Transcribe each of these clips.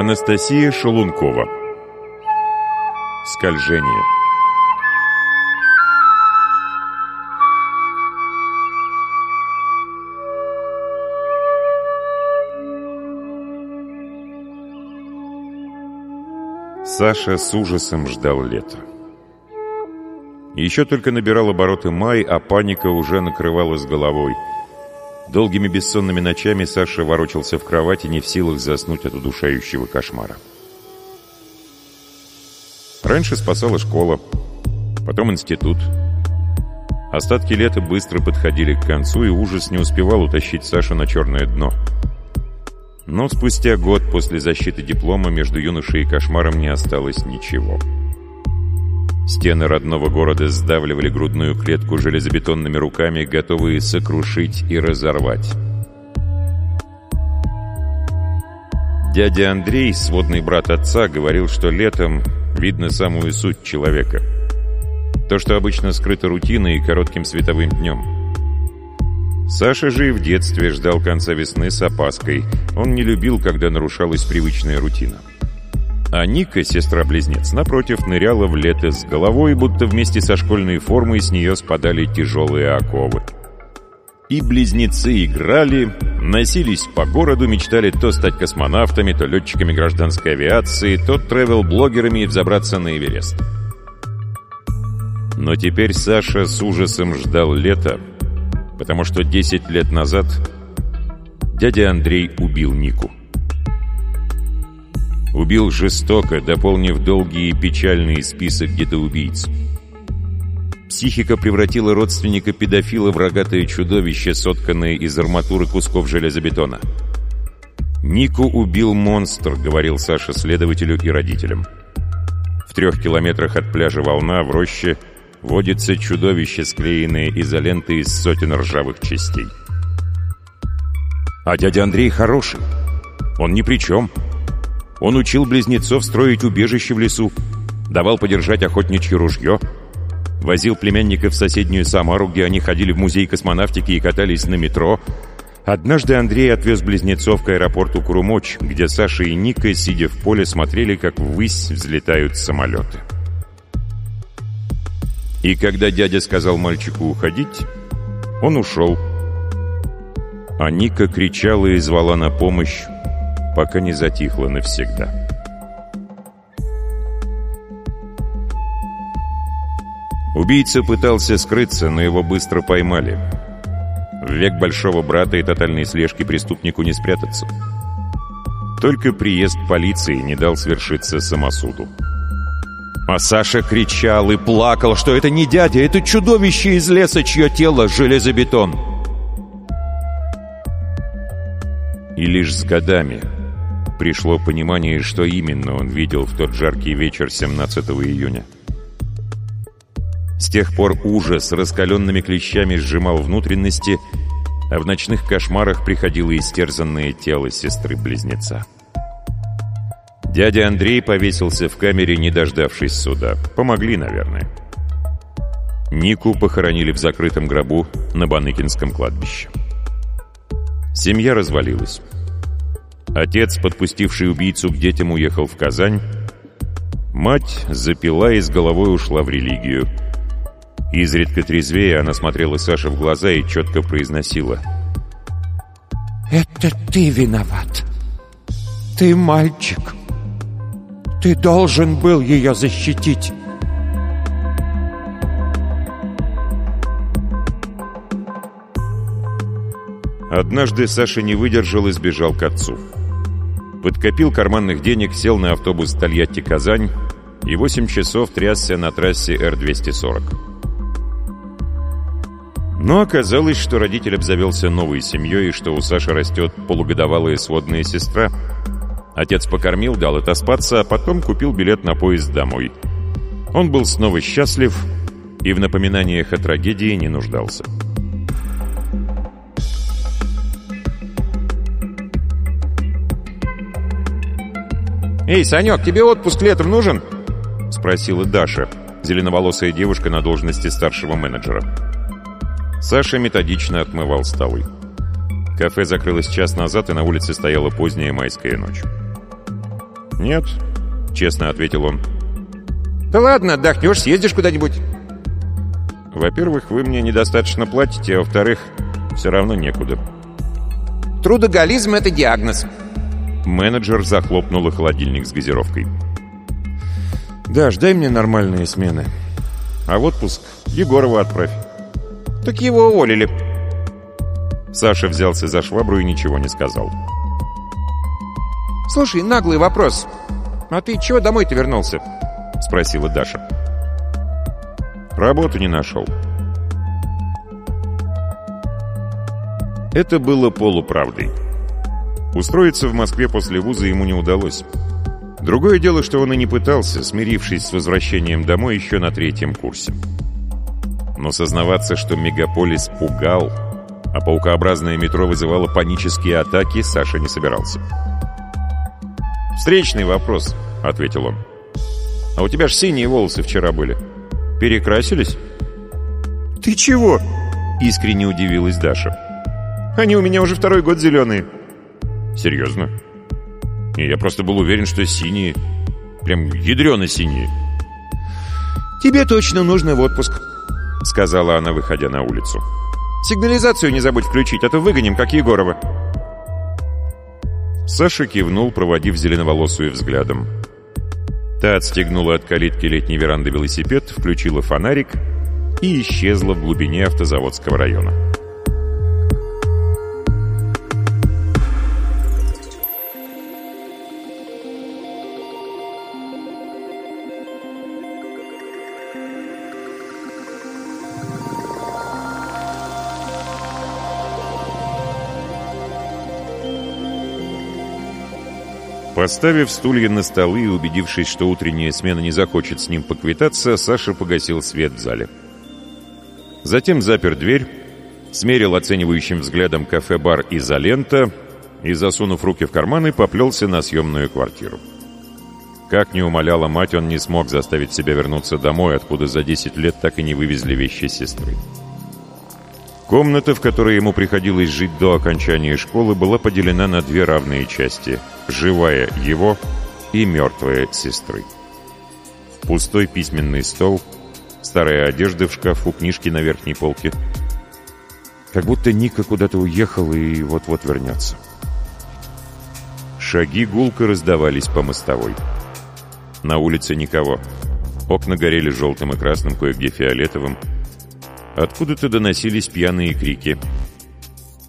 Анастасия Шелункова Скольжение Саша с ужасом ждал лета. Еще только набирал обороты май, а паника уже накрывала с головой. Долгими бессонными ночами Саша ворочался в кровати, не в силах заснуть от удушающего кошмара. Раньше спасала школа, потом институт. Остатки лета быстро подходили к концу, и ужас не успевал утащить Сашу на черное дно — но спустя год после защиты диплома между юношей и кошмаром не осталось ничего. Стены родного города сдавливали грудную клетку железобетонными руками, готовые сокрушить и разорвать. Дядя Андрей, сводный брат отца, говорил, что летом видно самую суть человека. То, что обычно скрыто рутиной и коротким световым днем. Саша же и в детстве ждал конца весны с опаской. Он не любил, когда нарушалась привычная рутина. А Ника, сестра-близнец, напротив, ныряла в лето с головой, будто вместе со школьной формой с нее спадали тяжелые оковы. И близнецы играли, носились по городу, мечтали то стать космонавтами, то летчиками гражданской авиации, то тревел-блогерами и взобраться на Эверест. Но теперь Саша с ужасом ждал лета, потому что 10 лет назад дядя Андрей убил Нику. Убил жестоко, дополнив долгий и печальный список детоубийц. Психика превратила родственника педофила в рогатое чудовище, сотканное из арматуры кусков железобетона. «Нику убил монстр», — говорил Саша следователю и родителям. В трех километрах от пляжа «Волна» в роще — водится чудовище, склеенное изолентой из сотен ржавых частей. А дядя Андрей хороший. Он ни при чем. Он учил близнецов строить убежище в лесу, давал подержать охотничье ружье, возил племянников в соседнюю Самару, где они ходили в музей космонавтики и катались на метро. Однажды Андрей отвез близнецов к аэропорту Курумоч, где Саша и Ника, сидя в поле, смотрели, как ввысь взлетают самолеты. И когда дядя сказал мальчику уходить, он ушел. А Ника кричала и звала на помощь, пока не затихла навсегда. Убийца пытался скрыться, но его быстро поймали. В век большого брата и тотальной слежки преступнику не спрятаться. Только приезд полиции не дал свершиться самосуду. А Саша кричал и плакал, что это не дядя, это чудовище из леса, чье тело — железобетон. И лишь с годами пришло понимание, что именно он видел в тот жаркий вечер 17 июня. С тех пор ужас раскаленными клещами сжимал внутренности, а в ночных кошмарах приходило истерзанное тело сестры-близнеца. Дядя Андрей повесился в камере, не дождавшись суда. Помогли, наверное. Нику похоронили в закрытом гробу на Баныкинском кладбище. Семья развалилась. Отец, подпустивший убийцу к детям, уехал в Казань. Мать запила и с головой ушла в религию. Изредка трезвее она смотрела Саше в глаза и четко произносила. «Это ты виноват. Ты мальчик. Ты должен был ее защитить. Однажды Саша не выдержал и сбежал к отцу. Подкопил карманных денег, сел на автобус Тольятти-Казань и 8 часов трясся на трассе Р-240. Но оказалось, что родитель обзавелся новой семьей и что у Саши растет полугодовалая сводная сестра — Отец покормил, дал отоспаться, а потом купил билет на поезд домой. Он был снова счастлив и в напоминаниях о трагедии не нуждался. «Эй, Санек, тебе отпуск летом нужен?» — спросила Даша, зеленоволосая девушка на должности старшего менеджера. Саша методично отмывал столы. Кафе закрылось час назад, и на улице стояла поздняя майская ночь. «Нет», — честно ответил он. «Да ладно, отдохнешь, съездишь куда-нибудь». «Во-первых, вы мне недостаточно платите, а во-вторых, все равно некуда». «Трудоголизм — это диагноз». Менеджер захлопнул холодильник с газировкой. «Да, ждай мне нормальные смены. А в отпуск Егорова отправь». «Так его уволили». Саша взялся за швабру и ничего не сказал. «Слушай, наглый вопрос. А ты чего домой-то вернулся?» — спросила Даша. «Работу не нашел». Это было полуправдой. Устроиться в Москве после вуза ему не удалось. Другое дело, что он и не пытался, смирившись с возвращением домой еще на третьем курсе. Но сознаваться, что мегаполис пугал, а паукообразное метро вызывало панические атаки, Саша не собирался. «Встречный вопрос», — ответил он. «А у тебя ж синие волосы вчера были. Перекрасились?» «Ты чего?» — искренне удивилась Даша. «Они у меня уже второй год зеленые». «Серьезно?» И я просто был уверен, что синие. Прям ядрено-синие. «Тебе точно нужно в отпуск», — сказала она, выходя на улицу. «Сигнализацию не забудь включить, а то выгоним, как Егорова». Саша кивнул, проводив зеленоволосую взглядом. Та отстегнула от калитки летней веранды велосипед, включила фонарик и исчезла в глубине автозаводского района. Поставив стулья на столы и убедившись, что утренняя смена не захочет с ним поквитаться, Саша погасил свет в зале. Затем запер дверь, смерил оценивающим взглядом кафе-бар «Изолента» и, засунув руки в карманы, поплелся на съемную квартиру. Как не умоляла мать, он не смог заставить себя вернуться домой, откуда за 10 лет так и не вывезли вещи сестры. Комната, в которой ему приходилось жить до окончания школы, была поделена на две равные части – живая его и мертвая сестры. Пустой письменный стол, старая одежда в шкафу, книжки на верхней полке. Как будто Ника куда-то уехал и вот-вот вернется. Шаги гулко раздавались по мостовой. На улице никого. Окна горели желтым и красным, кое-где фиолетовым. Откуда-то доносились пьяные крики.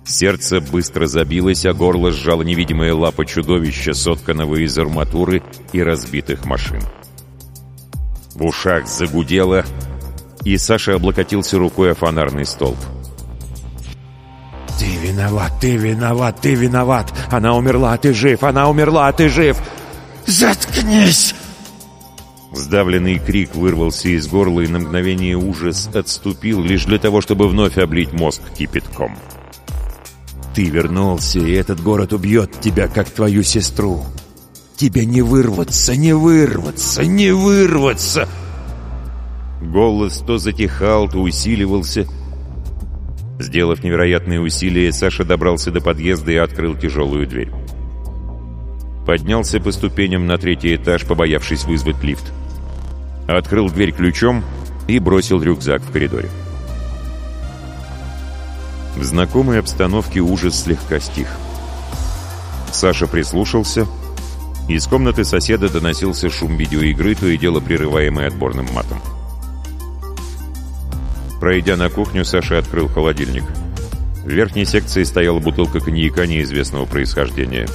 Сердце быстро забилось, а горло сжало невидимая лапа чудовища, сотканного из арматуры и разбитых машин. В ушах загудело, и Саша облокотился рукой о фонарный столб. «Ты виноват, ты виноват, ты виноват! Она умерла, ты жив! Она умерла, ты жив! Заткнись!» Сдавленный крик вырвался из горла, и на мгновение ужас отступил, лишь для того, чтобы вновь облить мозг кипятком. «Ты вернулся, и этот город убьет тебя, как твою сестру. Тебе не вырваться, не вырваться, не вырваться!» Голос то затихал, то усиливался. Сделав невероятные усилия, Саша добрался до подъезда и открыл тяжелую дверь. Поднялся по ступеням на третий этаж, побоявшись вызвать лифт. Открыл дверь ключом и бросил рюкзак в коридоре. В знакомой обстановке ужас слегка стих. Саша прислушался. Из комнаты соседа доносился шум видеоигры, то и дело прерываемый отборным матом. Пройдя на кухню, Саша открыл холодильник. В верхней секции стояла бутылка коньяка неизвестного происхождения.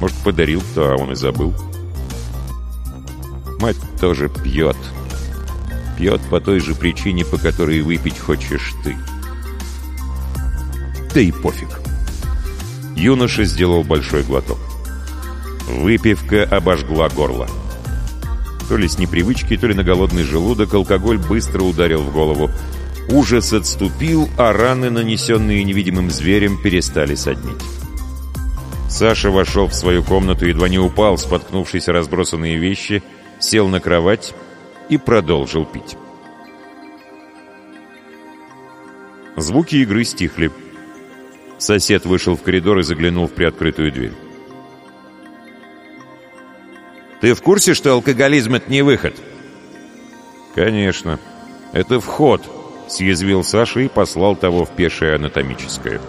Может, подарил кто, а он и забыл. Мать тоже пьет. Пьет по той же причине, по которой выпить хочешь ты. Да и пофиг. Юноша сделал большой глоток. Выпивка обожгла горло. То ли с непривычки, то ли на голодный желудок алкоголь быстро ударил в голову. Ужас отступил, а раны, нанесенные невидимым зверем, перестали соднить. Саша вошел в свою комнату, едва не упал, споткнувшись разбросанные вещи, сел на кровать и продолжил пить. Звуки игры стихли. Сосед вышел в коридор и заглянул в приоткрытую дверь. Ты в курсе, что алкоголизм — это не выход?» «Конечно. Это вход», — съязвил Саша и послал того в пешее анатомическое.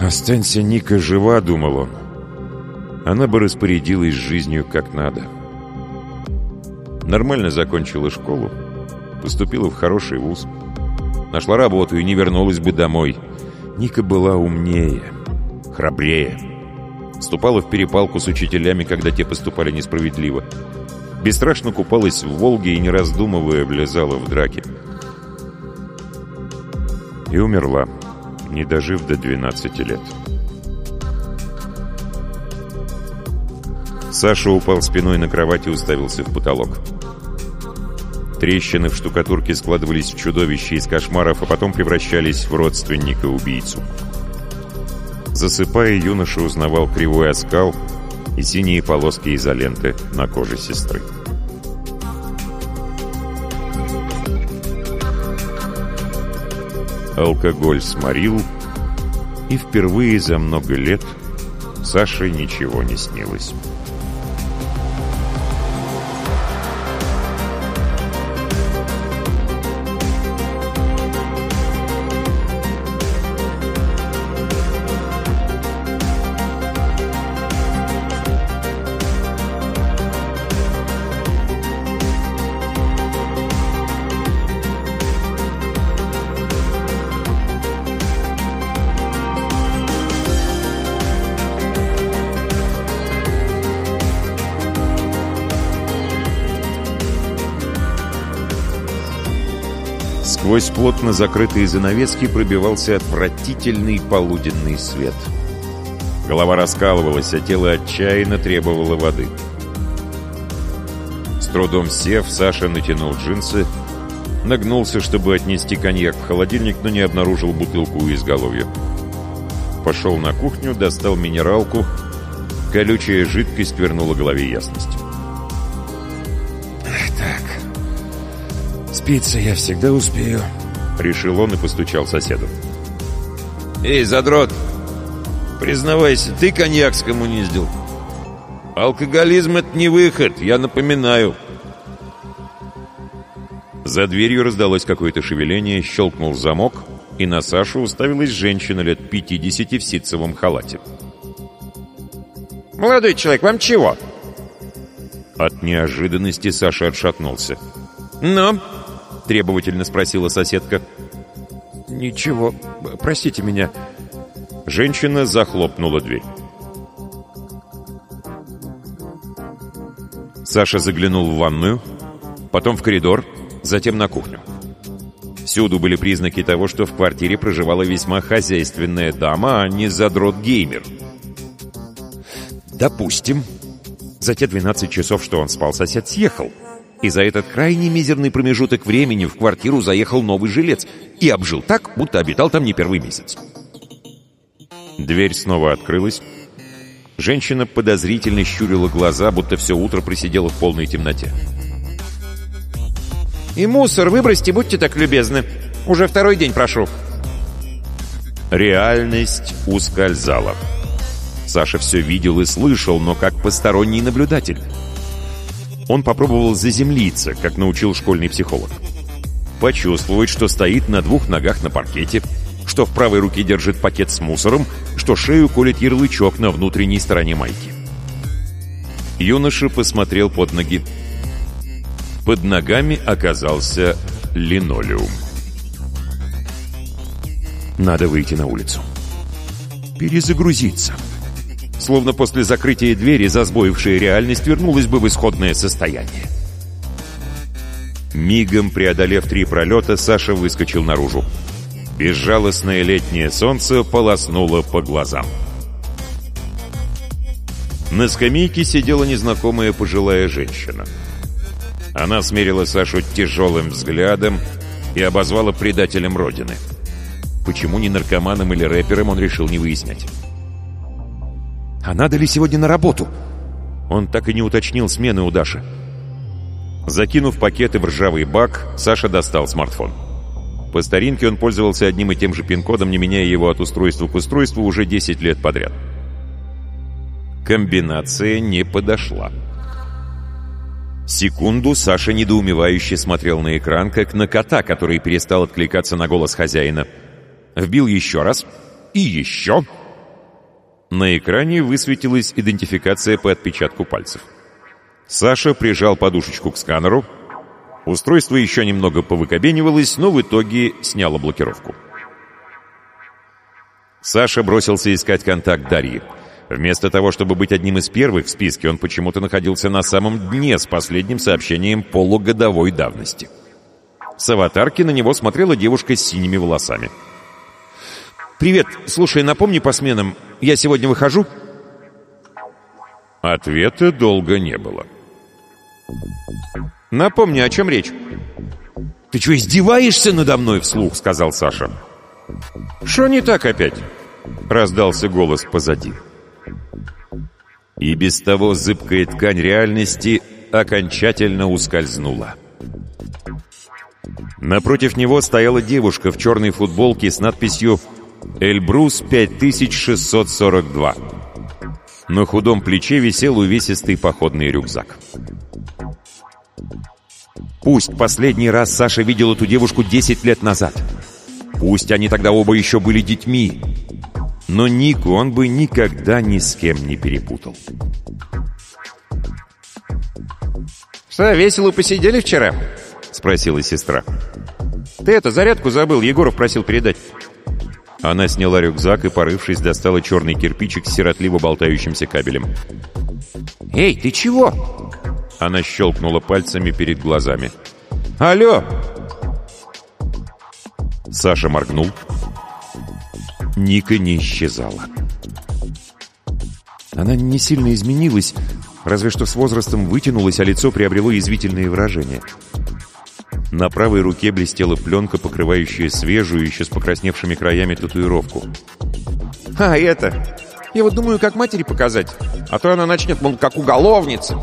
«Останься Ника жива», — думал он. «Она бы распорядилась жизнью как надо». Нормально закончила школу, поступила в хороший вуз, нашла работу и не вернулась бы домой. Ника была умнее, храбрее. Вступала в перепалку с учителями, когда те поступали несправедливо. Бесстрашно купалась в Волге и, не раздумывая, влезала в драки. И умерла не дожив до 12 лет. Саша упал спиной на кровать и уставился в потолок. Трещины в штукатурке складывались в чудовище из кошмаров, а потом превращались в родственника-убийцу. Засыпая, юноша узнавал кривой оскал и синие полоски изоленты на коже сестры. Алкоголь сморил, и впервые за много лет Саше ничего не снилось. Плотно закрытые занавески пробивался отвратительный полуденный свет. Голова раскалывалась, а тело отчаянно требовало воды. С трудом сев, Саша натянул джинсы, нагнулся, чтобы отнести коньяк в холодильник, но не обнаружил бутылку у изголовья. Пошел на кухню, достал минералку. Колючая жидкость вернула голове ясность. Спиться я всегда успею», — решил он и постучал соседу. «Эй, задрот, признавайся, ты коньяк скоммуниздил. Алкоголизм — это не выход, я напоминаю». За дверью раздалось какое-то шевеление, щелкнул замок, и на Сашу уставилась женщина лет 50 в ситцевом халате. «Молодой человек, вам чего?» От неожиданности Саша отшатнулся. «Ну?» — требовательно спросила соседка. «Ничего, простите меня». Женщина захлопнула дверь. Саша заглянул в ванную, потом в коридор, затем на кухню. Всюду были признаки того, что в квартире проживала весьма хозяйственная дама, а не задрот-геймер. Допустим, за те 12 часов, что он спал, сосед съехал — и за этот крайне мизерный промежуток времени в квартиру заехал новый жилец и обжил так, будто обитал там не первый месяц. Дверь снова открылась. Женщина подозрительно щурила глаза, будто все утро просидела в полной темноте. «И мусор выбросьте, будьте так любезны. Уже второй день прошу». Реальность ускользала. Саша все видел и слышал, но как посторонний наблюдатель. Он попробовал заземлиться, как научил школьный психолог. Почувствовать, что стоит на двух ногах на паркете, что в правой руке держит пакет с мусором, что шею колет ярлычок на внутренней стороне майки. Юноша посмотрел под ноги. Под ногами оказался линолеум. Надо выйти на улицу. Перезагрузиться словно после закрытия двери засбоившая реальность вернулась бы в исходное состояние. Мигом преодолев три пролета, Саша выскочил наружу. Безжалостное летнее солнце полоснуло по глазам. На скамейке сидела незнакомая пожилая женщина. Она смерила Сашу тяжелым взглядом и обозвала предателем Родины. Почему не наркоманом или рэпером, он решил не выяснять. А надо ли сегодня на работу? Он так и не уточнил смены у Даши. Закинув пакеты в ржавый бак, Саша достал смартфон. По старинке он пользовался одним и тем же пин-кодом, не меняя его от устройства к устройству уже 10 лет подряд. Комбинация не подошла. Секунду Саша недоумевающе смотрел на экран, как на кота, который перестал откликаться на голос хозяина. Вбил еще раз и еще. На экране высветилась идентификация по отпечатку пальцев. Саша прижал подушечку к сканеру. Устройство еще немного повыкобенивалось, но в итоге сняло блокировку. Саша бросился искать контакт Дарьи. Вместо того, чтобы быть одним из первых в списке, он почему-то находился на самом дне с последним сообщением полугодовой давности. С аватарки на него смотрела девушка с синими волосами. «Привет, слушай, напомни по сменам, я сегодня выхожу?» Ответа долго не было. «Напомни, о чем речь?» «Ты что, издеваешься надо мной?» — вслух сказал Саша. «Что не так опять?» — раздался голос позади. И без того зыбкая ткань реальности окончательно ускользнула. Напротив него стояла девушка в черной футболке с надписью «Эльбрус 5642». На худом плече висел увесистый походный рюкзак. Пусть последний раз Саша видел эту девушку 10 лет назад. Пусть они тогда оба еще были детьми. Но Нику он бы никогда ни с кем не перепутал. «Что, весело посидели вчера?» — спросила сестра. «Ты это, зарядку забыл, Егоров просил передать». Она сняла рюкзак и, порывшись, достала черный кирпичик с сиротливо болтающимся кабелем. «Эй, ты чего?» Она щелкнула пальцами перед глазами. «Алло!» Саша моргнул. Ника не исчезала. Она не сильно изменилась, разве что с возрастом вытянулась, а лицо приобрело язвительные выражения. На правой руке блестела пленка, покрывающая свежую, еще с покрасневшими краями татуировку. «А, это... Я вот думаю, как матери показать. А то она начнет, мол, как уголовница.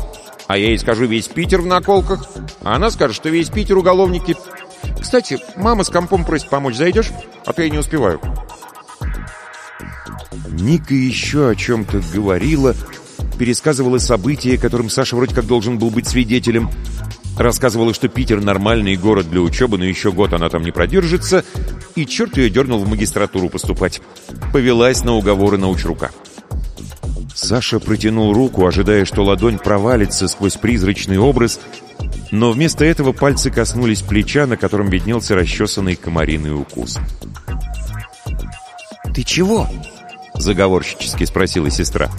А я ей скажу, весь Питер в наколках. А она скажет, что весь Питер уголовники. Кстати, мама с компом просит помочь. Зайдешь? А то я не успеваю». Ника еще о чем-то говорила, пересказывала события, которым Саша вроде как должен был быть свидетелем, рассказывала, что Питер нормальный город для учебы, но еще год она там не продержится, и черт ее дернул в магистратуру поступать. Повелась на уговоры научрука. Саша протянул руку, ожидая, что ладонь провалится сквозь призрачный образ, но вместо этого пальцы коснулись плеча, на котором виднелся расчесанный комариный укус. «Ты чего?» — заговорщически спросила сестра.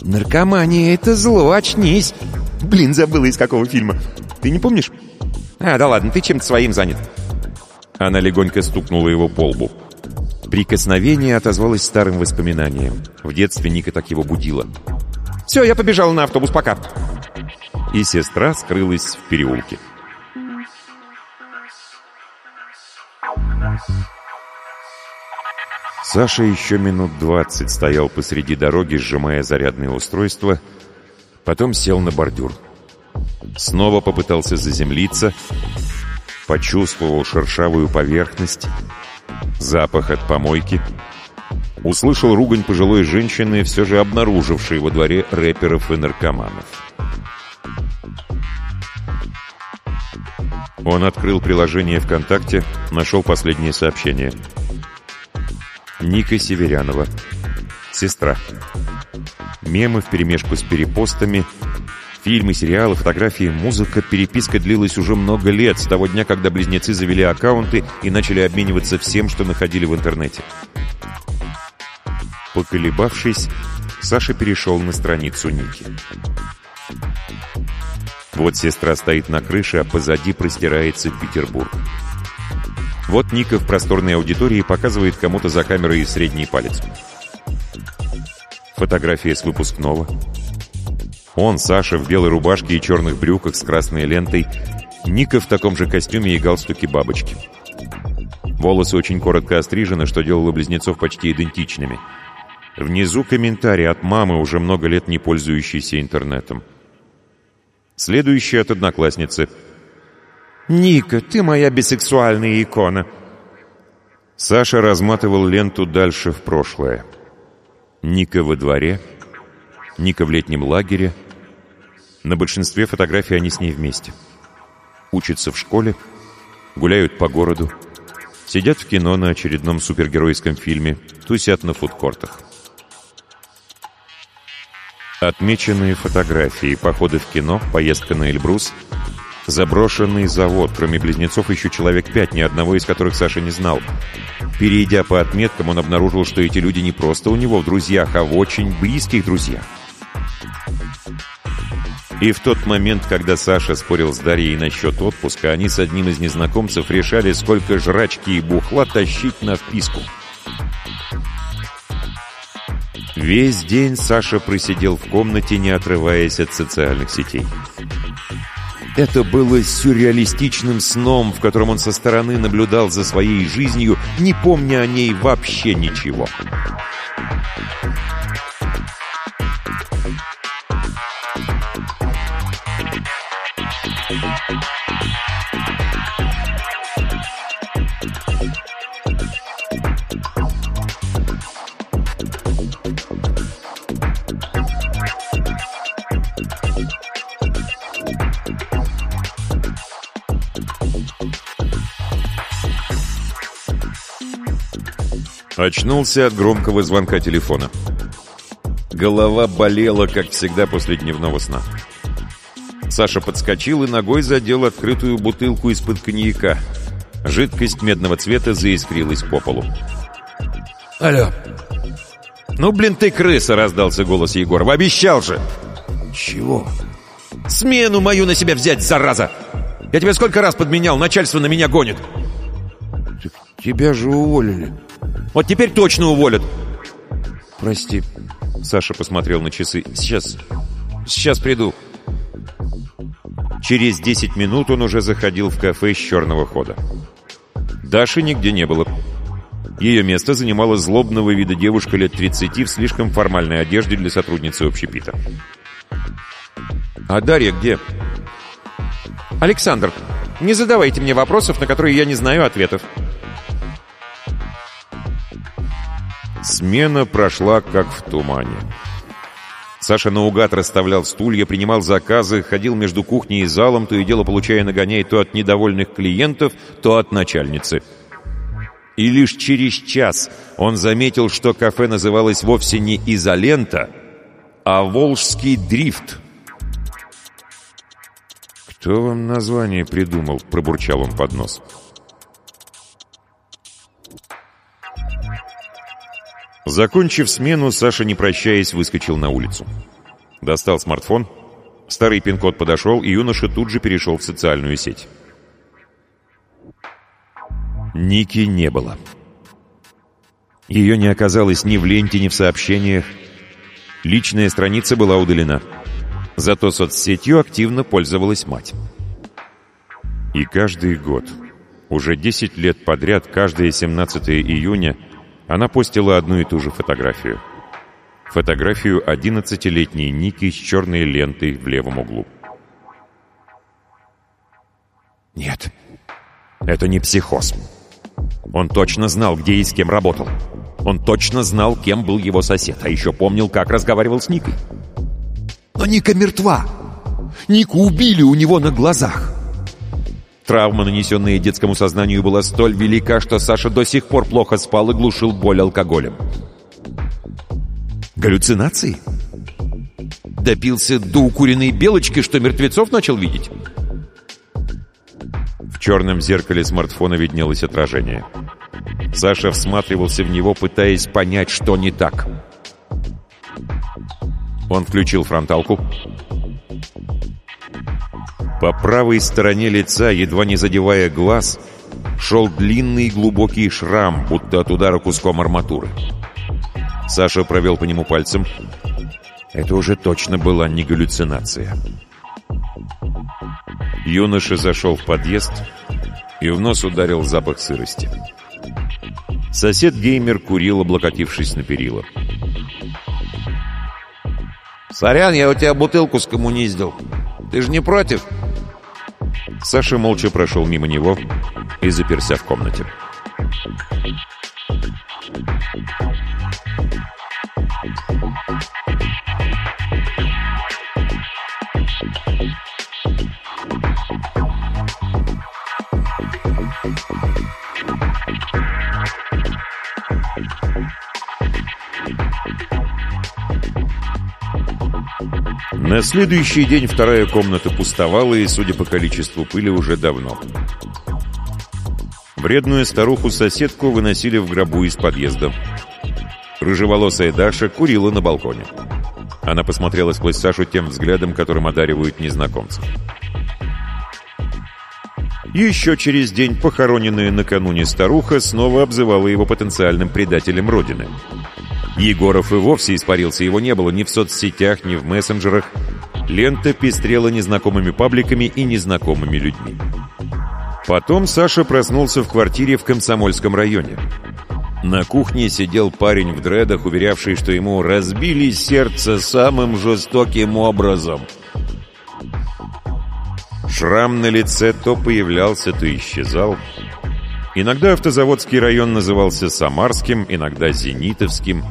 «Наркомания — это зло, очнись!» Блин, забыла из какого фильма. Ты не помнишь? А, да ладно, ты чем-то своим занят. Она легонько стукнула его по лбу. Прикосновение отозвалось старым воспоминанием. В детстве Ника так его будила. «Все, я побежал на автобус, пока!» И сестра скрылась в переулке. Саша еще минут двадцать стоял посреди дороги, сжимая зарядное устройство, потом сел на бордюр. Снова попытался заземлиться, почувствовал шершавую поверхность, запах от помойки, услышал ругань пожилой женщины, все же обнаружившей во дворе рэперов и наркоманов. Он открыл приложение ВКонтакте, нашел последнее сообщение — Ника Северянова. Сестра. Мемы вперемешку с перепостами, фильмы, сериалы, фотографии, музыка, переписка длилась уже много лет, с того дня, когда близнецы завели аккаунты и начали обмениваться всем, что находили в интернете. Поколебавшись, Саша перешел на страницу Ники. Вот сестра стоит на крыше, а позади простирается Петербург. Вот Ника в просторной аудитории показывает кому-то за камерой средний палец. Фотография с выпускного. Он, Саша, в белой рубашке и черных брюках с красной лентой. Ника в таком же костюме и галстуке бабочки. Волосы очень коротко острижены, что делало близнецов почти идентичными. Внизу комментарий от мамы, уже много лет не пользующейся интернетом. Следующий от одноклассницы – «Ника, ты моя бисексуальная икона!» Саша разматывал ленту дальше в прошлое. Ника во дворе, Ника в летнем лагере. На большинстве фотографий они с ней вместе. Учатся в школе, гуляют по городу, сидят в кино на очередном супергеройском фильме, тусят на фудкортах. Отмеченные фотографии, походы в кино, поездка на Эльбрус, заброшенный завод, кроме близнецов еще человек пять, ни одного из которых Саша не знал. Перейдя по отметкам, он обнаружил, что эти люди не просто у него в друзьях, а в очень близких друзьях. И в тот момент, когда Саша спорил с Дарьей насчет отпуска, они с одним из незнакомцев решали, сколько жрачки и бухла тащить на вписку. Весь день Саша просидел в комнате, не отрываясь от социальных сетей. Это было сюрреалистичным сном, в котором он со стороны наблюдал за своей жизнью, не помня о ней вообще ничего. Очнулся от громкого звонка телефона. Голова болела, как всегда, после дневного сна. Саша подскочил и ногой задел открытую бутылку из-под коньяка. Жидкость медного цвета заискрилась по полу. «Алло!» «Ну, блин, ты крыса!» — раздался голос Егорова. «Обещал же!» «Чего?» «Смену мою на себя взять, зараза! Я тебя сколько раз подменял, начальство на меня гонит!» Тебя же уволили. Вот теперь точно уволят. Прости. Саша посмотрел на часы. Сейчас, сейчас приду. Через 10 минут он уже заходил в кафе с черного хода. Даши нигде не было. Ее место занимала злобного вида девушка лет 30 в слишком формальной одежде для сотрудницы общепита. «А Дарья где?» «Александр, не задавайте мне вопросов, на которые я не знаю ответов». Смена прошла как в тумане. Саша наугад расставлял стулья, принимал заказы, ходил между кухней и залом, то и дело получая нагоняй то от недовольных клиентов, то от начальницы. И лишь через час он заметил, что кафе называлось вовсе не «Изолента», а «Волжский дрифт». «Кто вам название придумал?» — пробурчал он под нос. Закончив смену, Саша, не прощаясь, выскочил на улицу. Достал смартфон. Старый пин-код подошел, и юноша тут же перешел в социальную сеть. Ники не было. Ее не оказалось ни в ленте, ни в сообщениях. Личная страница была удалена. Зато соцсетью активно пользовалась мать. И каждый год, уже 10 лет подряд, каждое 17 июня – она постила одну и ту же фотографию. Фотографию 11-летней Ники с черной лентой в левом углу. Нет, это не психоз. Он точно знал, где и с кем работал. Он точно знал, кем был его сосед, а еще помнил, как разговаривал с Никой. Но Ника мертва. Нику убили у него на глазах. Травма, нанесенная детскому сознанию, была столь велика, что Саша до сих пор плохо спал и глушил боль алкоголем. Галлюцинации? Допился до укуренной белочки, что мертвецов начал видеть? В черном зеркале смартфона виднелось отражение. Саша всматривался в него, пытаясь понять, что не так. Он включил фронталку, по правой стороне лица, едва не задевая глаз, шел длинный глубокий шрам, будто от удара куском арматуры. Саша провел по нему пальцем. Это уже точно была не галлюцинация. Юноша зашел в подъезд и в нос ударил запах сырости. Сосед-геймер курил, облокотившись на перила. «Сорян, я у тебя бутылку скоммуниздил. Ты же не против?» Саша молча прошел мимо него и заперся в комнате. На следующий день вторая комната пустовала и, судя по количеству пыли, уже давно. Вредную старуху-соседку выносили в гробу из подъезда. Рыжеволосая Даша курила на балконе. Она посмотрела сквозь Сашу тем взглядом, которым одаривают незнакомцев. Еще через день похороненная накануне старуха снова обзывала его потенциальным предателем Родины. Егоров и вовсе испарился, его не было ни в соцсетях, ни в мессенджерах. Лента пестрела незнакомыми пабликами и незнакомыми людьми. Потом Саша проснулся в квартире в Комсомольском районе. На кухне сидел парень в дредах, уверявший, что ему разбили сердце самым жестоким образом. Шрам на лице то появлялся, то исчезал. Иногда автозаводский район назывался Самарским, иногда Зенитовским.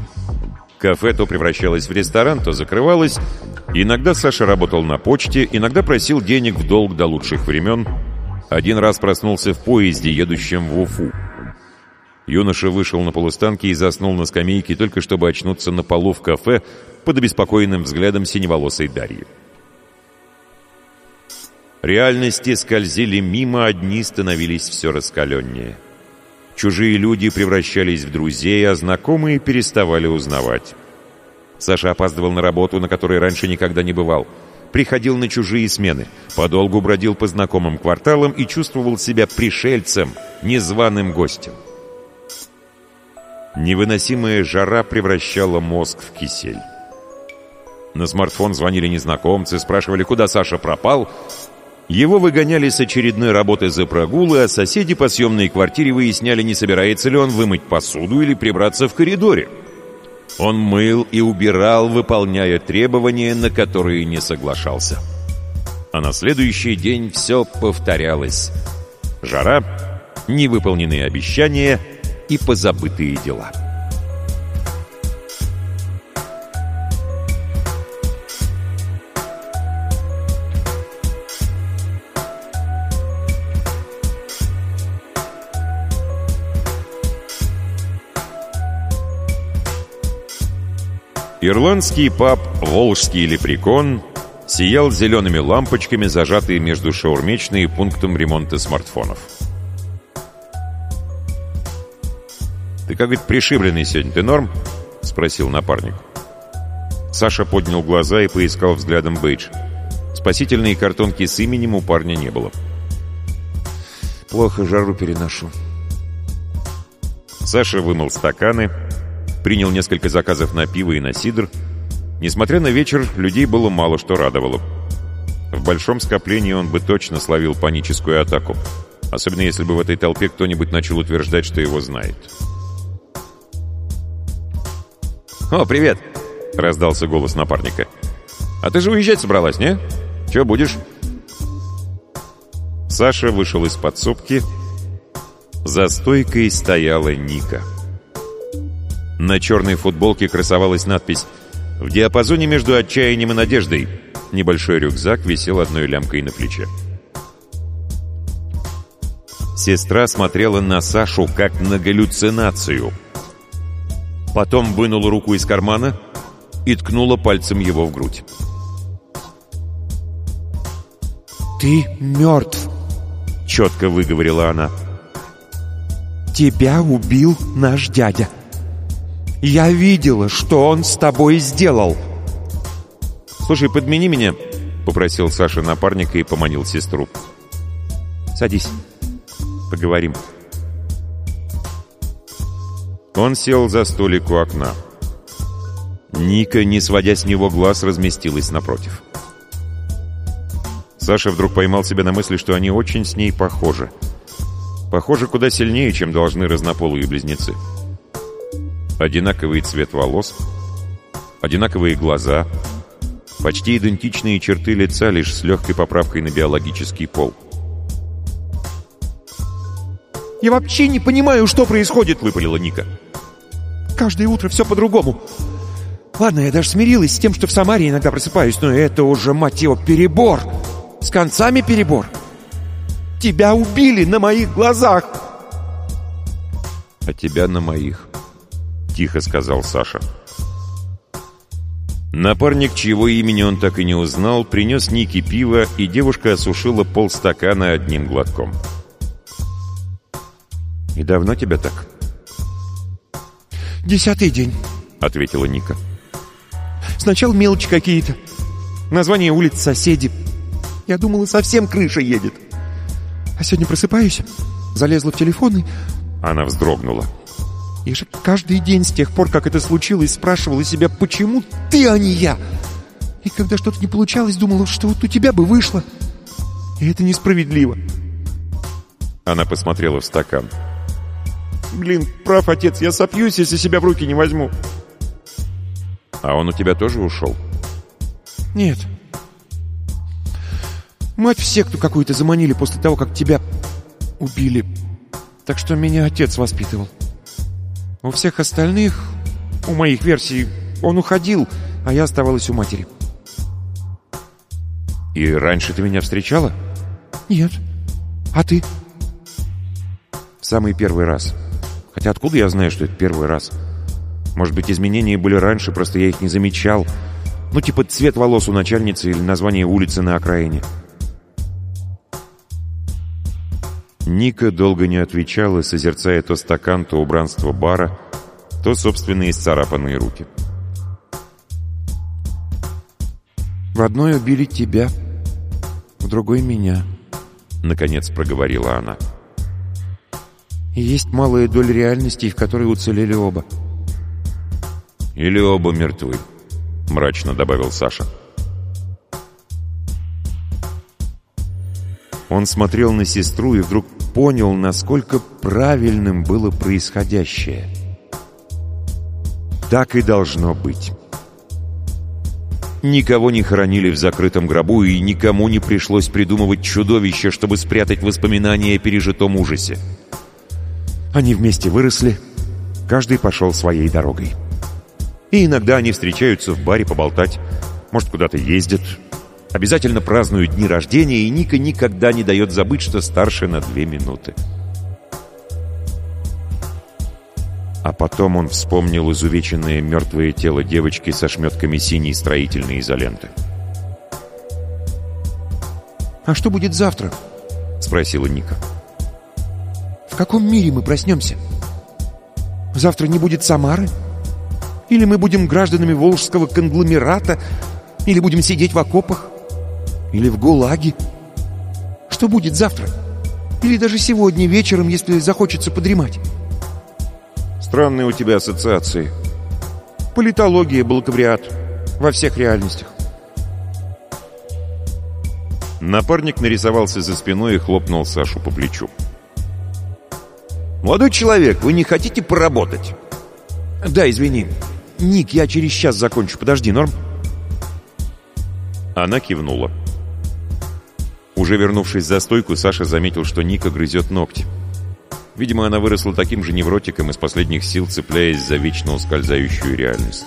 Кафе то превращалось в ресторан, то закрывалось. Иногда Саша работал на почте, иногда просил денег в долг до лучших времен. Один раз проснулся в поезде, едущем в Уфу. Юноша вышел на полустанке и заснул на скамейке, только чтобы очнуться на полу в кафе под обеспокоенным взглядом синеволосой Дарьи. Реальности скользили мимо, одни становились все раскаленнее. Чужие люди превращались в друзей, а знакомые переставали узнавать. Саша опаздывал на работу, на которой раньше никогда не бывал. Приходил на чужие смены, подолгу бродил по знакомым кварталам и чувствовал себя пришельцем, незваным гостем. Невыносимая жара превращала мозг в кисель. На смартфон звонили незнакомцы, спрашивали, куда Саша пропал. Его выгоняли с очередной работы за прогулы, а соседи по съемной квартире выясняли, не собирается ли он вымыть посуду или прибраться в коридоре. Он мыл и убирал, выполняя требования, на которые не соглашался. А на следующий день все повторялось. Жара, невыполненные обещания — и позабытые дела. Ирландский паб «Волжский лепрекон» сиял зелеными лампочками, зажатые между шаурмечной и пунктом ремонта смартфонов. «Ты как говорит, пришибленный сегодня. Ты норм?» — спросил напарник. Саша поднял глаза и поискал взглядом бейдж. Спасительной картонки с именем у парня не было. «Плохо жару переношу». Саша вымыл стаканы, принял несколько заказов на пиво и на сидр. Несмотря на вечер, людей было мало что радовало. В большом скоплении он бы точно словил паническую атаку. Особенно если бы в этой толпе кто-нибудь начал утверждать, что его знает. «О, привет!» — раздался голос напарника. «А ты же уезжать собралась, не? Че будешь?» Саша вышел из подсобки. За стойкой стояла Ника. На черной футболке красовалась надпись «В диапазоне между отчаянием и надеждой». Небольшой рюкзак висел одной лямкой на плече. Сестра смотрела на Сашу как на галлюцинацию — Потом вынула руку из кармана и ткнула пальцем его в грудь. «Ты мертв», — четко выговорила она. «Тебя убил наш дядя. Я видела, что он с тобой сделал». «Слушай, подмени меня», — попросил Саша напарника и поманил сестру. «Садись, поговорим». Он сел за столик у окна. Ника, не сводя с него глаз, разместилась напротив. Саша вдруг поймал себя на мысли, что они очень с ней похожи. Похожи куда сильнее, чем должны разнополые близнецы. Одинаковый цвет волос, одинаковые глаза, почти идентичные черты лица, лишь с легкой поправкой на биологический пол. «Я вообще не понимаю, что происходит!» — выпалила Ника. Каждое утро все по-другому. Ладно, я даже смирилась с тем, что в Самаре иногда просыпаюсь, но это уже, мать его, перебор. С концами перебор. Тебя убили на моих глазах. А тебя на моих, тихо сказал Саша. Напарник, чьего имени он так и не узнал, принес Нике пиво, и девушка осушила полстакана одним глотком. «И давно тебя так?» «Десятый день», — ответила Ника. «Сначала мелочи какие-то. Название улиц соседи. Я думала, совсем крыша едет. А сегодня просыпаюсь, залезла в телефон и...» Она вздрогнула. Я же каждый день с тех пор, как это случилось, спрашивала себя, почему ты, а не я? И когда что-то не получалось, думала, что вот у тебя бы вышло. И это несправедливо. Она посмотрела в стакан. Блин, прав отец, я сопьюсь, если себя в руки не возьму. А он у тебя тоже ушел? Нет. Мать в секту какую-то заманили после того, как тебя убили. Так что меня отец воспитывал. У всех остальных, у моих версий, он уходил, а я оставалась у матери. И раньше ты меня встречала? Нет. А ты? В самый первый раз. Хотя откуда я знаю, что это первый раз? Может быть, изменения были раньше, просто я их не замечал. Ну, типа цвет волос у начальницы или название улицы на окраине. Ника долго не отвечала, созерцая то стакан, то убранство бара, то собственные исцарапанные руки. «В одной убили тебя, в другой — меня», — наконец проговорила она. «И есть малая доля реальностей, в которой уцелели оба». «Или оба мертвы», — мрачно добавил Саша. Он смотрел на сестру и вдруг понял, насколько правильным было происходящее. Так и должно быть. Никого не хоронили в закрытом гробу, и никому не пришлось придумывать чудовище, чтобы спрятать воспоминания о пережитом ужасе. Они вместе выросли, каждый пошел своей дорогой. И иногда они встречаются в баре поболтать, может, куда-то ездят, Обязательно празднуют дни рождения, и Ника никогда не дает забыть, что старше на две минуты. А потом он вспомнил изувеченное мертвое тело девочки со шметками синей строительной изоленты. «А что будет завтра?» — спросила Ника. «В каком мире мы проснемся? Завтра не будет Самары? Или мы будем гражданами Волжского конгломерата? Или будем сидеть в окопах? Или в ГУЛАГе? Что будет завтра? Или даже сегодня вечером, если захочется подремать? Странные у тебя ассоциации. Политология, балкавриат. Во всех реальностях. Напарник нарисовался за спиной и хлопнул Сашу по плечу. «Молодой человек, вы не хотите поработать?» «Да, извини. Ник, я через час закончу. Подожди, норм?» Она кивнула. Уже вернувшись за стойку, Саша заметил, что Ника грызет ногти. Видимо, она выросла таким же невротиком из последних сил, цепляясь за вечно ускользающую реальность.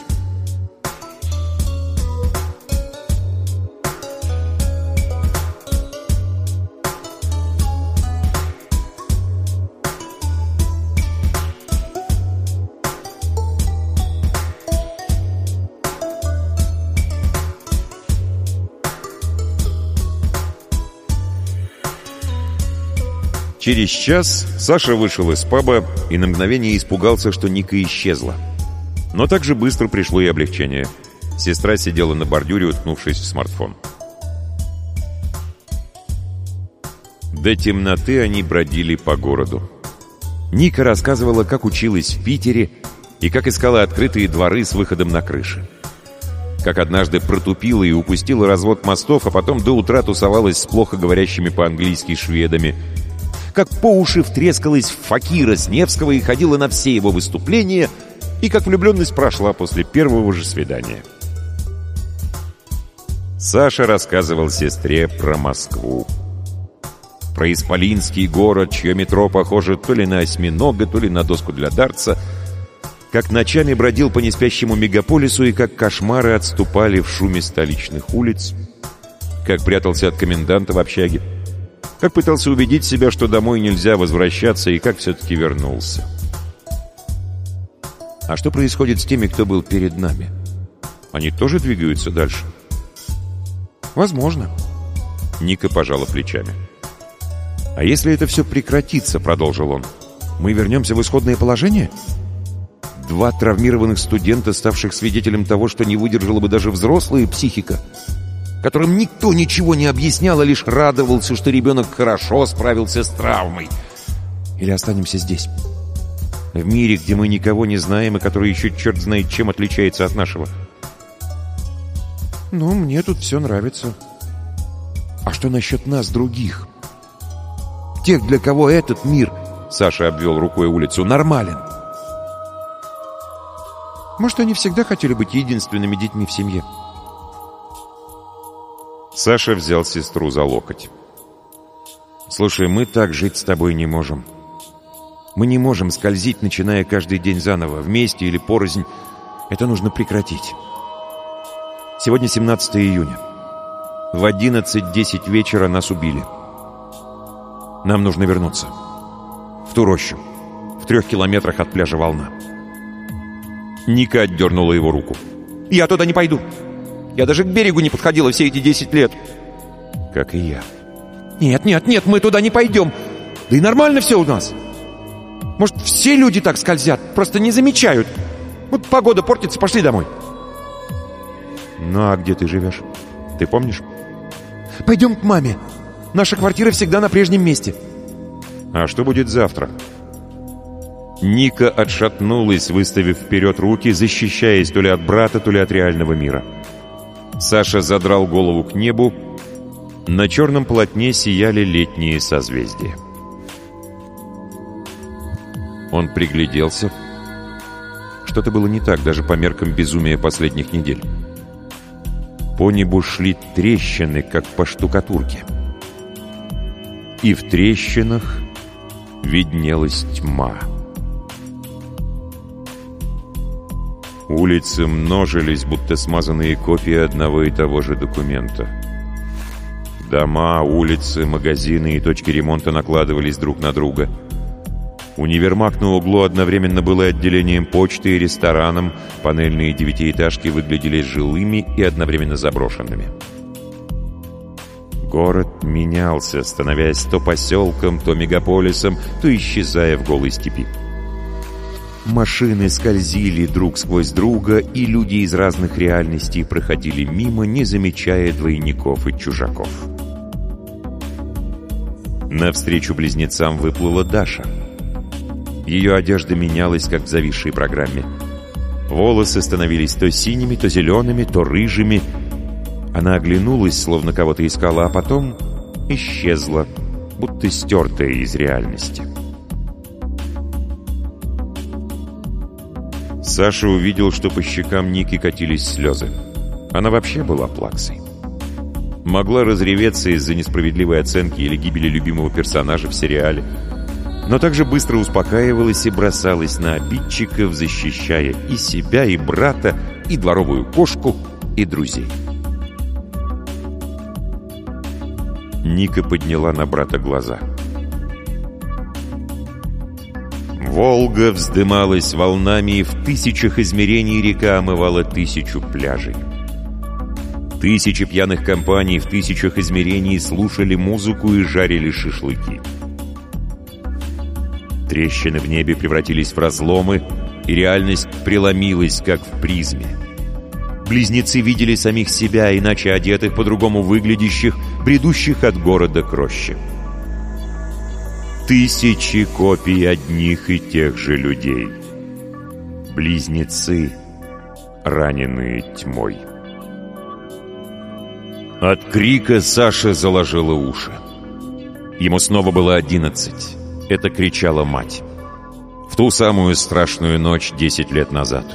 Через час Саша вышел из паба и на мгновение испугался, что Ника исчезла. Но также быстро пришло и облегчение. Сестра сидела на бордюре, уткнувшись в смартфон. До темноты они бродили по городу. Ника рассказывала, как училась в Питере и как искала открытые дворы с выходом на крыши. Как однажды протупила и упустила развод мостов, а потом до утра тусовалась с плохо говорящими по-английски шведами – как по уши втрескалась в Факира с Невского и ходила на все его выступления, и как влюбленность прошла после первого же свидания. Саша рассказывал сестре про Москву. Про исполинский город, чье метро похоже то ли на осьминога, то ли на доску для дартса, как ночами бродил по неспящему мегаполису и как кошмары отступали в шуме столичных улиц, как прятался от коменданта в общаге, как пытался убедить себя, что домой нельзя возвращаться, и как все-таки вернулся. А что происходит с теми, кто был перед нами? Они тоже двигаются дальше? Возможно. Ника пожала плечами. «А если это все прекратится?» — продолжил он. «Мы вернемся в исходное положение?» Два травмированных студента, ставших свидетелем того, что не выдержала бы даже взрослая психика, которым никто ничего не объяснял, а лишь радовался, что ребенок хорошо справился с травмой. Или останемся здесь? В мире, где мы никого не знаем и который еще черт знает чем отличается от нашего. «Ну, мне тут все нравится». «А что насчет нас, других?» тех, для кого этот мир, Саша обвел рукой улицу, нормален. Может, они всегда хотели быть единственными детьми в семье? Саша взял сестру за локоть. «Слушай, мы так жить с тобой не можем. Мы не можем скользить, начиная каждый день заново, вместе или порознь. Это нужно прекратить. Сегодня 17 июня. В 11.10 вечера нас убили. Нам нужно вернуться. В ту рощу. В трех километрах от пляжа волна. Ника отдернула его руку. «Я туда не пойду. Я даже к берегу не подходила все эти десять лет». «Как и я». «Нет, нет, нет, мы туда не пойдем. Да и нормально все у нас. Может, все люди так скользят, просто не замечают. Вот погода портится, пошли домой». «Ну а где ты живешь? Ты помнишь?» «Пойдем к маме. Наша квартира всегда на прежнем месте». «А что будет завтра?» Ника отшатнулась, выставив вперед руки, защищаясь то ли от брата, то ли от реального мира. Саша задрал голову к небу. На черном полотне сияли летние созвездия. Он пригляделся. Что-то было не так, даже по меркам безумия последних недель. По небу шли трещины, как по штукатурке и в трещинах виднелась тьма. Улицы множились, будто смазанные копии одного и того же документа. Дома, улицы, магазины и точки ремонта накладывались друг на друга. Универмаг на углу одновременно был отделением почты и рестораном, панельные девятиэтажки выглядели жилыми и одновременно заброшенными. Город менялся, становясь то поселком, то мегаполисом, то исчезая в голой степи. Машины скользили друг сквозь друга, и люди из разных реальностей проходили мимо, не замечая двойников и чужаков. Навстречу близнецам выплыла Даша. Ее одежда менялась, как в зависшей программе. Волосы становились то синими, то зелеными, то рыжими — она оглянулась, словно кого-то искала, а потом исчезла, будто стертая из реальности. Саша увидел, что по щекам Ники катились слезы. Она вообще была плаксой. Могла разреветься из-за несправедливой оценки или гибели любимого персонажа в сериале, но также быстро успокаивалась и бросалась на обидчиков, защищая и себя, и брата, и дворовую кошку, и друзей. Ника подняла на брата глаза. Волга вздымалась волнами, и в тысячах измерений река омывала тысячу пляжей. Тысячи пьяных компаний в тысячах измерений слушали музыку и жарили шашлыки. Трещины в небе превратились в разломы, и реальность преломилась, как в призме. Близнецы видели самих себя, иначе одетых, по-другому выглядящих, бредущих от города к роще. Тысячи копий одних и тех же людей. Близнецы, раненые тьмой. От крика Саша заложила уши. Ему снова было одиннадцать. Это кричала мать. В ту самую страшную ночь десять лет назад.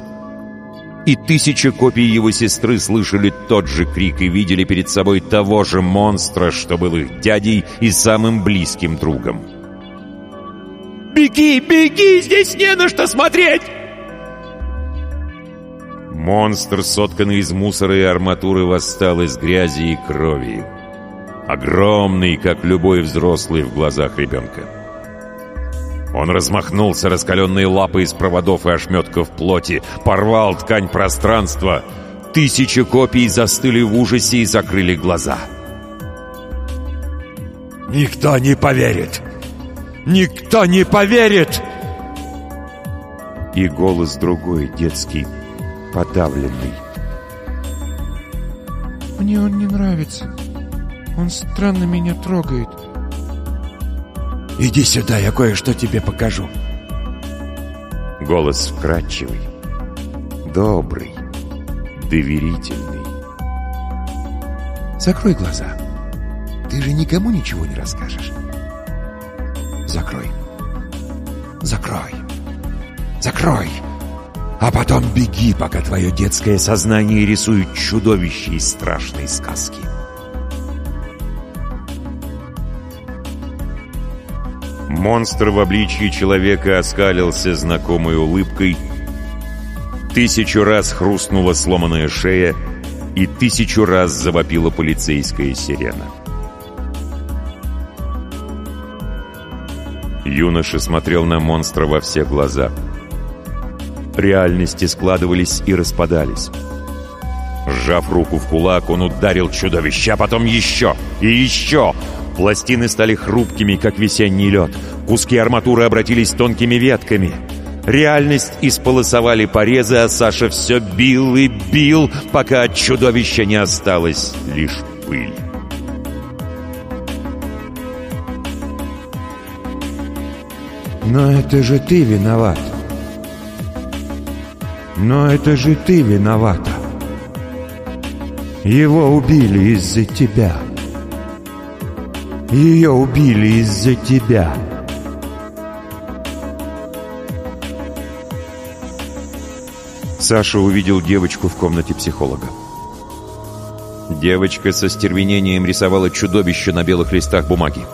И тысячи копий его сестры слышали тот же крик и видели перед собой того же монстра, что был их дядей и самым близким другом. «Беги, беги! Здесь не на что смотреть!» Монстр, сотканный из мусора и арматуры, восстал из грязи и крови. Огромный, как любой взрослый в глазах ребенка. Он размахнулся раскаленные лапы из проводов и ошметков плоти, порвал ткань пространства. Тысячи копий застыли в ужасе и закрыли глаза. «Никто не поверит! Никто не поверит!» И голос другой, детский, подавленный. Мне он не нравится. Он странно меня трогает. «Иди сюда, я кое-что тебе покажу». Голос вкрадчивый, добрый, доверительный. «Закрой глаза. Ты же никому ничего не расскажешь. Закрой. Закрой. Закрой. А потом беги, пока твое детское сознание рисует чудовище из страшной сказки». Монстр в обличии человека оскалился знакомой улыбкой. Тысячу раз хрустнула сломанная шея, и тысячу раз завопила полицейская сирена. Юноша смотрел на монстра во все глаза. Реальности складывались и распадались. Сжав руку в кулак, он ударил чудовище, а потом еще и еще. Пластины стали хрупкими, как весенний лед. Куски арматуры обратились тонкими ветками. Реальность исполосовали порезы, а Саша все бил и бил, пока от чудовища не осталась лишь пыль. Но это же ты виноват. Но это же ты виновата. Его убили из-за тебя. Ее убили из-за тебя. Саша увидел девочку в комнате психолога. Девочка со стервенением рисовала чудовище на белых листах бумаги.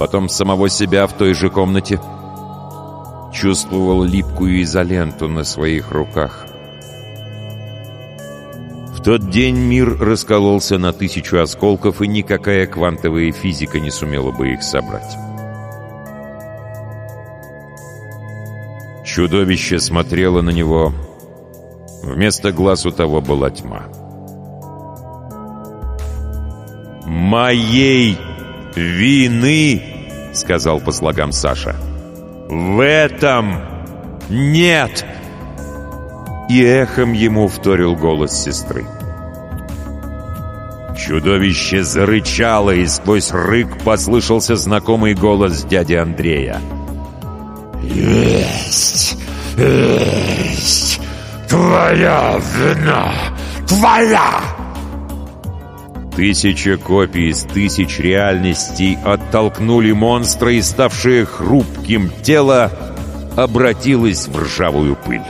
Потом самого себя в той же комнате. Чувствовал липкую изоленту на своих руках. В тот день мир раскололся на тысячу осколков, и никакая квантовая физика не сумела бы их собрать. Чудовище смотрело на него. Вместо глаз у того была тьма. «Моей вины!» — сказал по слогам Саша. «В этом нет!» И эхом ему вторил голос сестры. Чудовище зарычало, и сквозь рык послышался знакомый голос дяди Андрея. «Есть! Есть! Твоя вина! Твоя!» Тысяча копий из тысяч реальностей оттолкнули монстра, и ставшее хрупким тело обратилось в ржавую пыль.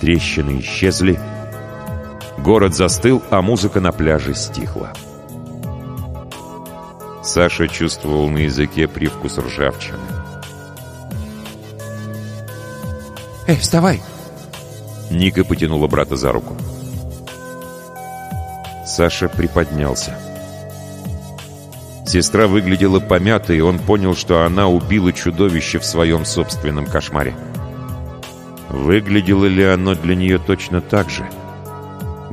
Трещины исчезли, город застыл, а музыка на пляже стихла. Саша чувствовал на языке привкус ржавчины. Эй, вставай! Ника потянула брата за руку. Саша приподнялся. Сестра выглядела помятой, и он понял, что она убила чудовище в своем собственном кошмаре. Выглядело ли оно для нее точно так же?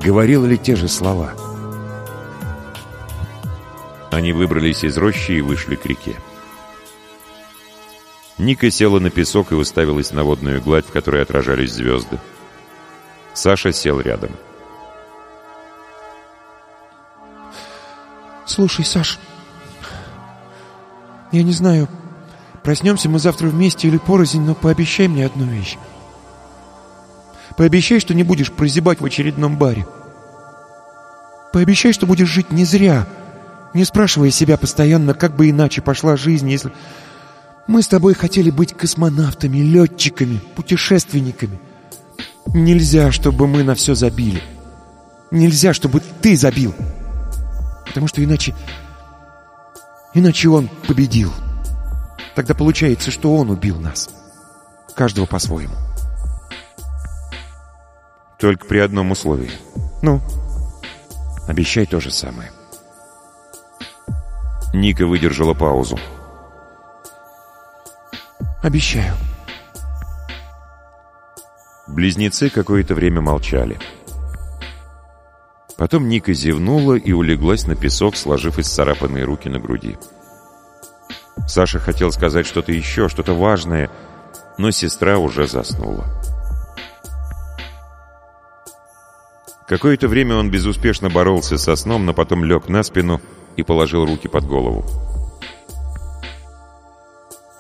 Говорило ли те же слова? Они выбрались из рощи и вышли к реке. Ника села на песок и уставилась на водную гладь, в которой отражались звезды. Саша сел рядом. Слушай, Саш, я не знаю, проснемся мы завтра вместе или порознь, но пообещай мне одну вещь. Пообещай, что не будешь прозябать в очередном баре. Пообещай, что будешь жить не зря, не спрашивая себя постоянно, как бы иначе пошла жизнь, если... Мы с тобой хотели быть космонавтами, летчиками, путешественниками. Нельзя, чтобы мы на все забили. Нельзя, чтобы ты забил. Потому что иначе... Иначе он победил. Тогда получается, что он убил нас. Каждого по-своему. Только при одном условии. Ну, Обещай то же самое. Ника выдержала паузу. обещаю. Близнецы какое-то время молчали. Потом Ника зевнула и улеглась на песок, сложив исцарапанные руки на груди. Саша хотел сказать что-то еще, что-то важное, но сестра уже заснула. Какое-то время он безуспешно боролся со сном, но потом лег на спину и положил руки под голову.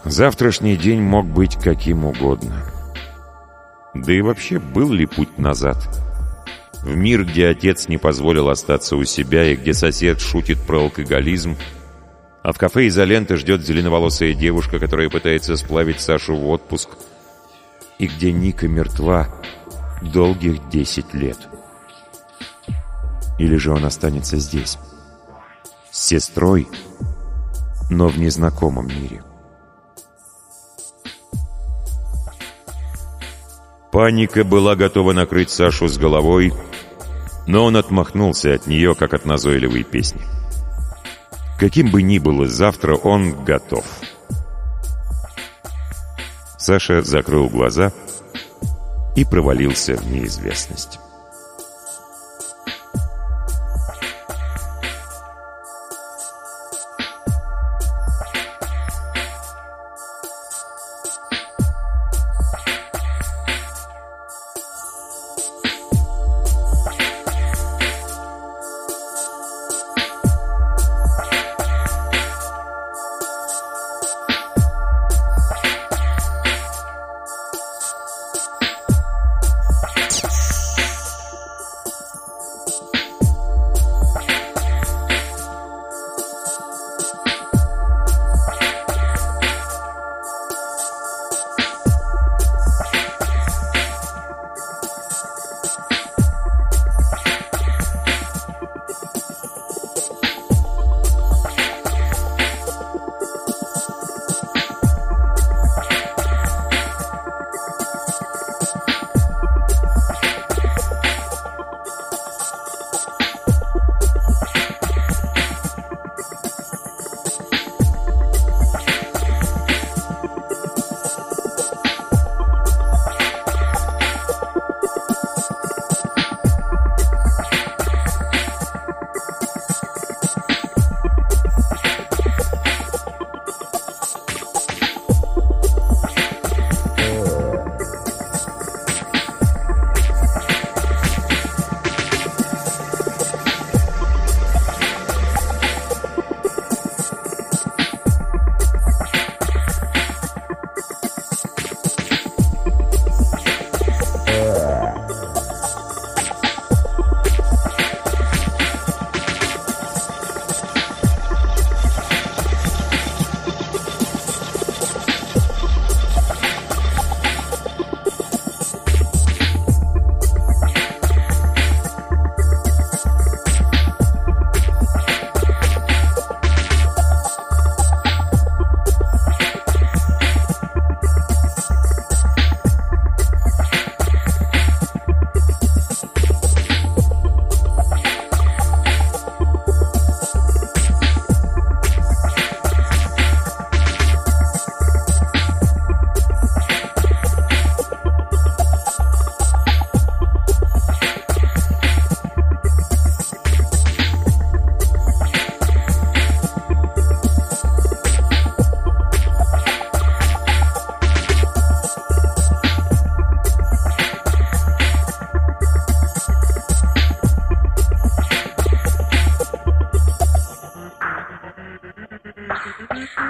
Завтрашний день мог быть каким угодно. Да и вообще, был ли путь назад? В мир, где отец не позволил остаться у себя и где сосед шутит про алкоголизм, а в кафе изоленты ждет зеленоволосая девушка, которая пытается сплавить Сашу в отпуск, и где Ника мертва долгих десять лет. Или же он останется здесь, с сестрой, но в незнакомом мире. Паника была готова накрыть Сашу с головой, но он отмахнулся от нее, как от назойливой песни. Каким бы ни было завтра, он готов. Саша закрыл глаза и провалился в неизвестность. Thank you.